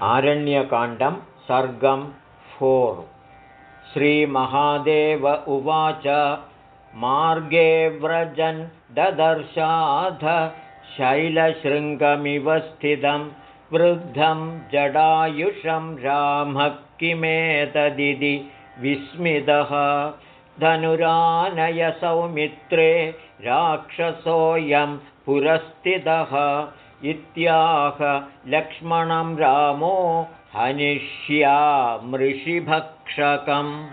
आरण्यकाण्डं सर्गं four. श्रीमहादेव उवाच मार्गे व्रजन् ददर्शाध शैलशृङ्गमिव स्थितं वृद्धं जडायुषं रामः किमेतदिति विस्मितः। धनुरानयसौमित्रे राक्षसोऽयं पुरस्थितः इत्याह लक्ष्मणं रामो हनिष्यामृषिभक्षकम्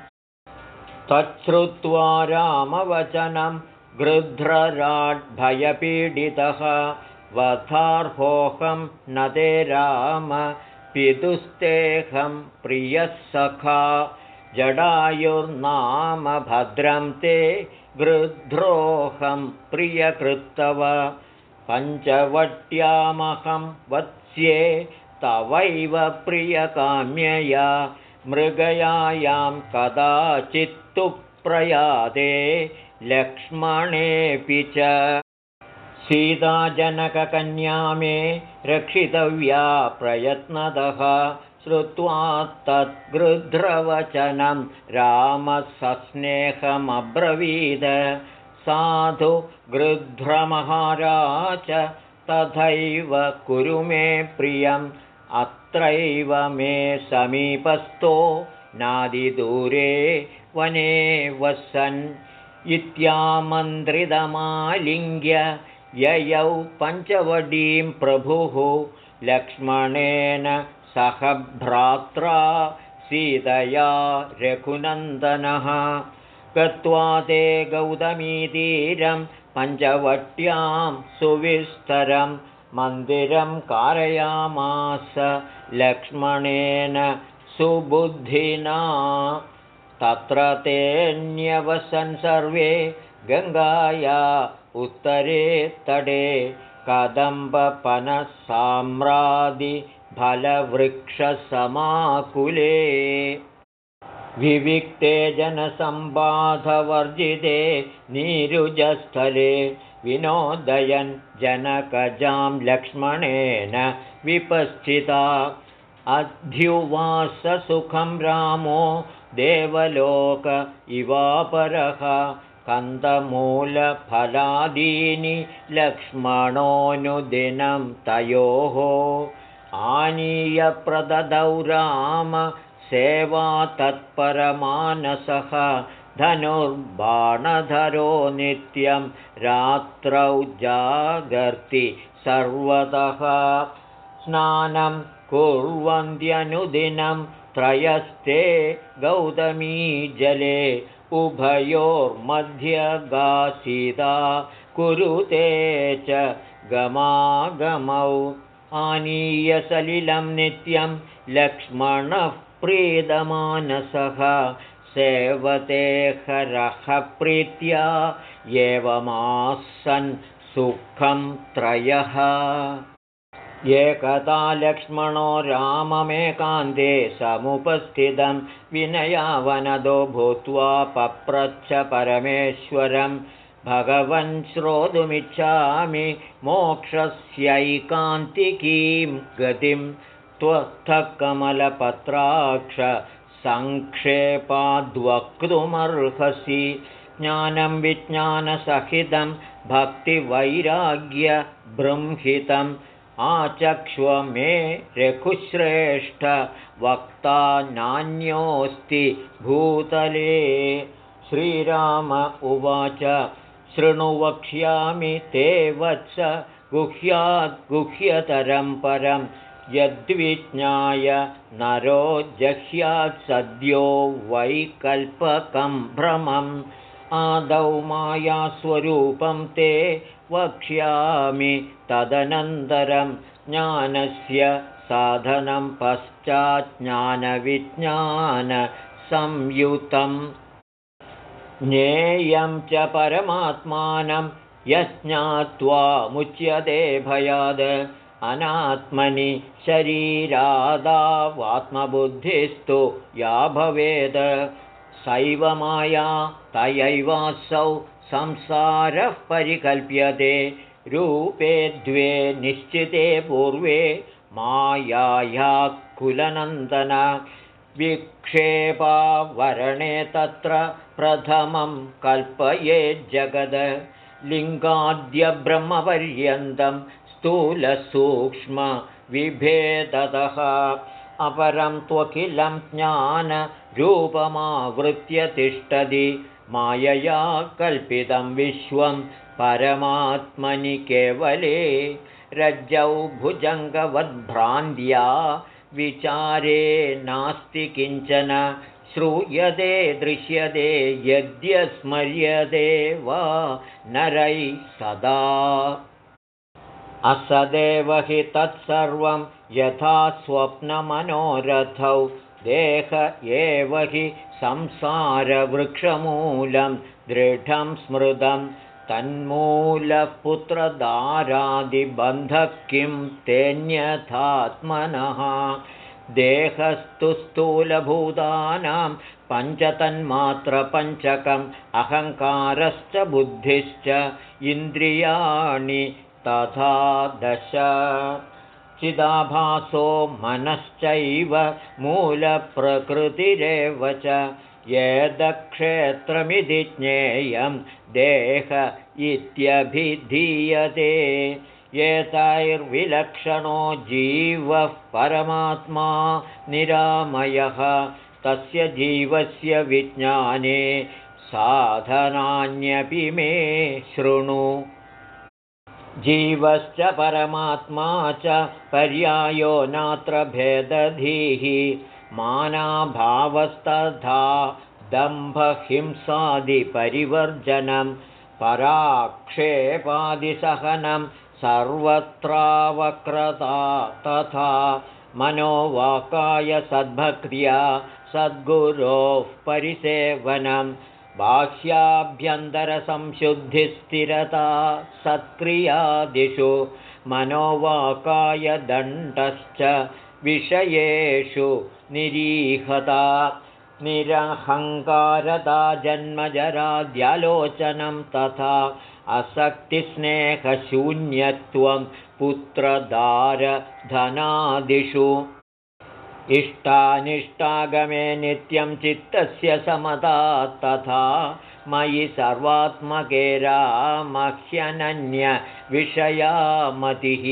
तच्छ्रुत्वा रामवचनं गृध्रराड्भयपीडितः। वथार्होऽहं न ते राम पितुस्तेऽहं प्रियः सखा। जडायुर्नाम भद्रं ते गृध्रोऽहं प्रियकृत्तव पञ्चवट्यामहं वत्स्ये तवैव प्रियकाम्यया मृगयायां कदाचित्तु प्रयाते लक्ष्मणेऽपि च। सीताजनककन्या मे रक्षितव्या प्रयत्नतः श्रुत्वा तद्गृध्रवचनं रामसस्नेहमब्रवीद साधु गृध्रमहाराज तथैव कुरु मे प्रियम् अत्रैव मे समीपस्थो नादिदूरे वने वसन्। इत्यामन्त्रितमालिङ्ग्य ययौ पञ्चवटीं प्रभुः लक्ष्मणेन सह भ्रात्रा सीतया रघुनन्दनः गत्वा ते गौतमीतीरं पञ्चवट्यां सुविस्तरं मन्दिरं कारयामास लक्ष्मणेन सुबुद्धिना। तत्र तेऽन्यवसन् सर्वे गङ्गाया उत्तरे तडे कदम्बपनसाम्रादिफलवृक्षसमाकुले विविक्ते जनसम्बाधवर्जिते नीरुजस्थले विनोदयन् जनकजां लक्ष्मणेन विपस्थिता। अध्युवाससुखं रामो देवलोक इवापरः। कन्दमूलफलादीनि लक्ष्मणोऽनुदिनं तयोः। आनीय प्रददौ राम सेवा तत्परमानसः धनुर्बाणधरो नित्यं रात्रौ जागर्ति सर्वतः। स्नानं कुर्वन्त्यनुदिनं त्रयस्ते गौतमीजले उभयोर्मध्यगासीता कुरुते च गमागमौ। आनीय सलिलं नित्यं लक्ष्मणः प्रीदमानसः सेवतेहरः प्रीत्या एवमासन् सुखं त्रयः। एकदा लक्ष्मणो राममेकान्ते समुपस्थितं विनयावनदो भूत्वा पप्रच्छ परमेश्वरं भगवन् श्रोतुमिच्छामि मोक्षस्यैकान्तिकीं गतिं त्वत्थकमलपत्राक्ष सङ्क्षेपाद्वक्तुमर्हसि ज्ञानं विज्ञानसहितं भक्तिवैराग्यबृंहितम् आचक्ष्व मे रघुश्रेष्ठ वक्ता नान्योऽस्ति भूतले। श्रीराम उवाच शृणु वक्ष्यामि ते वत्स गुह्याद्गुह्यतरं परम् यद्विज्ञाय नरो जह्यात् सद्यो वैकल्पकं भ्रमम्। आदौ मायास्वरूपं ते वक्ष्यामि तदनन्तरं ज्ञानस्य साधनं पश्चाज्ज्ञानविज्ञानसंयुतं ज्ञेयं च परमात्मानं यज्ञात्वा मुच्यते भयाद अनात्मनि शरीरादावात्मबुद्धिस्तु। या भवेद सैव माया तयैवासौ संसारः परिकल्प्यते। रूपे द्वे निश्चिते पूर्वे मायायाः कुलनन्दन। विक्षेपावरणे तत्र प्रथमं कल्पयेज्जगद लिङ्गाद्यब्रह्मपर्यन्तं स्थूलसूक्ष्मविभेदतः अपरं त्वखिलं ज्ञानरूपमावृत्य तिष्ठति। मायया कल्पितं विश्वं परमात्मनि केवले। रज्जौ भुजङ्गवद्भ्रान्त्या विचारे नास्ति किञ्चन। श्रूयते दृश्यते यद्यस्मर्यते वा नरैः सदा असदेव हि तत्सर्वं यथा स्वप्नमनोरथौ। देह एव हि संसारवृक्षमूलं दृढं स्मृतं। तन्मूलपुत्रदारादिबन्धः किं तेऽन्यथात्मनः? देहस्तु स्थूलभूतानां पञ्चतन्मात्रपञ्चकम् अहङ्कारश्च बुद्धिश्च इन्द्रियाणि तथा दश। चिदाभासो मनश्चैव मूलप्रकृतिरेव च यदक्षेत्रमिति ज्ञेयं देह इत्यभिधीयते। एतैर्विलक्षणो जीवः परमात्मा निरामयः। तस्य जीवस्य विज्ञाने साधनान्यपि मे शृणु जीवश्च परमात्मा च पर्यायो नात्र भेदधीः मानाभावस्तथा दम्भहिंसादिपरिवर्जनं पराक्षेपादिसहनं सर्वत्रावक्रता तथा मनोवाकाय सद्भक्त्या सद्गुरोः परिसेवनं बाह्याभ्यन्तरसंशुद्धिस्थिरता सत्क्रियादिषु मनोवाकाय दण्डश्च विषयेषु निरीहता निरहङ्कारदा जन्मजराद्यालोचनं तथा असक्तिस्नेहशून्यत्वं पुत्रदारधनादिषु इष्टानिष्टागमे नित्यं चित्तस्य समता तथा मयि सर्वात्मकेरामह्यनन्यविषयामतिः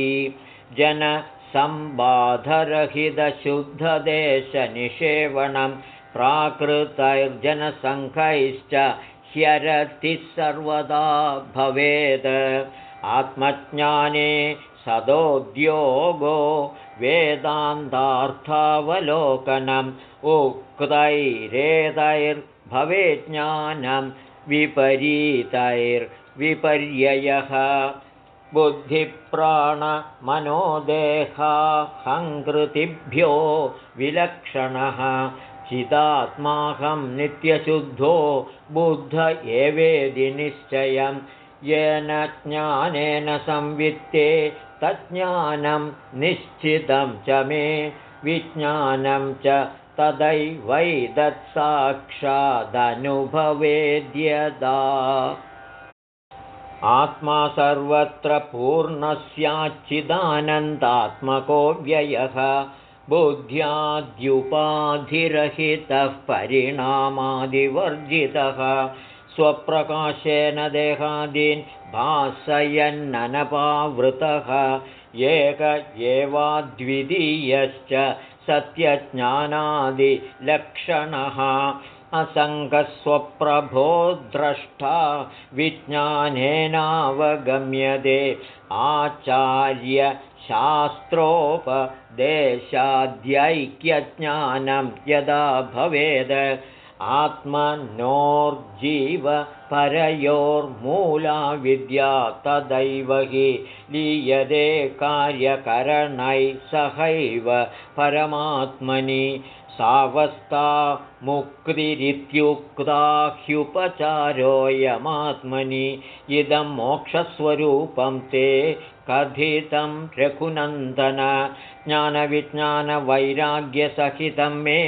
जनसम्बाधरहितशुद्धदेशनिषेवणं प्राकृतैर्जनसङ्घैश्च ह्यरतिः सर्वदा भवेत् आत्मज्ञाने सदोद्योगो वेदान्तार्थावलोकनम् उक्तैरेतैर्भवेज्ञानं विपरीतैर्विपर्ययः बुद्धिप्राणमनोदेहाहङ्कृतिभ्यो विलक्षणः चिदात्माहं नित्यशुद्धो बुद्ध एवेदि निश्चयं येन ज्ञानेन संवित्ते तज्ज्ञानं निश्चितं च मे विज्ञानं च तदैवैदत्साक्षादनुभवेद्यदा। आत्मा सर्वत्र पूर्णस्याच्चिदानन्दात्मको व्ययः बुद्ध्याद्युपाधिरहितः परिणामादिवर्जितः स्वप्रकाशेन देहादीन् भासयन्ननपावृतः। एक एवाद्वितीयश्च सत्यज्ञानादिलक्षणः। असङ्गस्वप्रभो द्रष्टा विज्ञानेनावगम्यते। आचार्यशास्त्रोपदेशाद्यैक्यज्ञानं यदा भवेद् आत्मनोर्जीवपरयोर्मूला विद्या तदैव हि लीयते कार्यकरणैः सहैव परमात्मनि सावस्था मुक्तिरित्युक्ता ह्युपचारोऽयमात्मनि इदं मोक्षस्वरूपं ते कथितं रघुनन्दन ज्ञानविज्ञानवैराग्यसहितं मे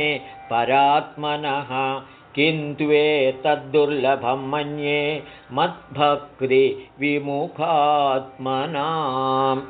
परात्मनः। किन्त्वेतद्दुर्लभं मन्ये मद्भक्तिविमुखात्मनाम्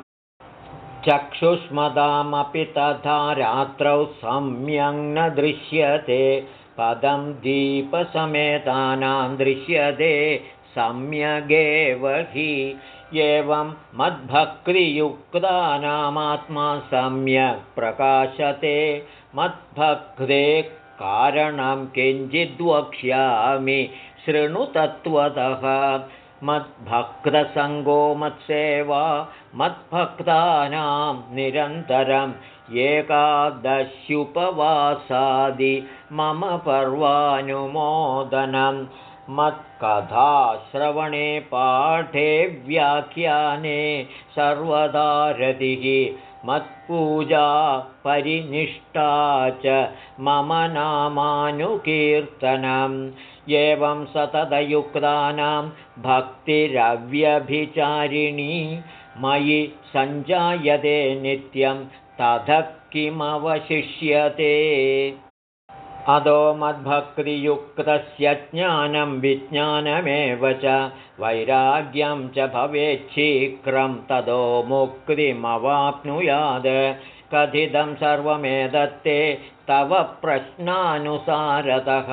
चक्षुष्मदामपि तथा रात्रौ सम्यङ् न दृश्यते। पदं दीपसमेतानां दृश्यते। सम्यगेव हि एवं मद्भक्तियुक्तानामात्मा सम्यक् प्रकाशते। मद्भक्ते कारणं किञ्चिद्वक्ष्यामि शृणुतत्त्वतः मद्भक्तसङ्गो मत्सेवा मद्भक्तानां निरन्तरम् एकादश्युपवासादि मम पर्वानुमोदनं मत्कथाश्रवणे पाठे व्याख्याने सर्वदा रतिः। मत्पूजा परिनिष्ठा च मम नामानुकीर्तनम्। एवं सततयुक्तानां भक्तिरव्यभिचारिणी मयि सञ्जायते नित्यं। ततः किमवशिष्यते अधो मद्भक्तियुक्तस्य ज्ञानं विज्ञानमेव च वैराग्यं च भवेच्छीघ्रं ततो मुक्तिमवाप्नुयात् कथितं सर्वमेदत्ते तव प्रश्नानुसारतः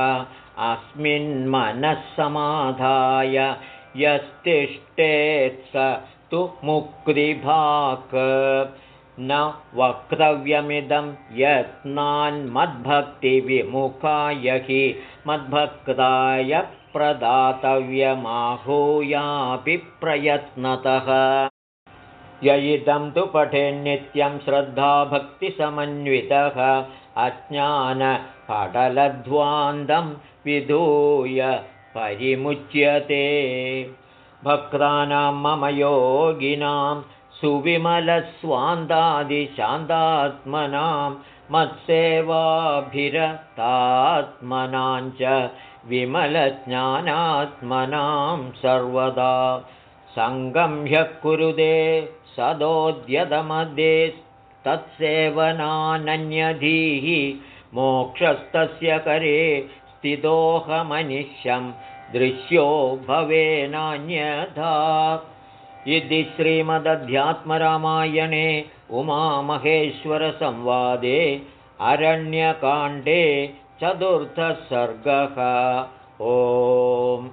अस्मिन्मनः समाधाय यस्तिष्ठेत् स तु मुक्तिभाक् न वक्तव्यमिदं यत्नान्मद्भक्तिविमुखाय हि मद्भक्ताय प्रदातव्यमाहूयापि प्रयत्नतः। य इदं तु पठेन्नित्यं श्रद्धाभक्तिसमन्वितः। अज्ञानपटलध्वान्दं विधूय परिमुच्यते। भक्तानां मम योगिनां सुविमलस्वान्दादिशान्तात्मनां मत्सेवाभिरतात्मनां च विमलज्ञानात्मनां सर्वदा। सङ्गम्ह्यः कुरुदे सदोद्यतमध्ये तत्सेवनानन्यधीः मोक्षस्तस्य करे स्थितोऽहमनिष्यं दृश्यो भवेनान्यथा इति श्रीमदध्यात्मरामायणे उमामहेश्वरसंवादे अरण्यकाण्डे चतुर्थः सर्गः ओम्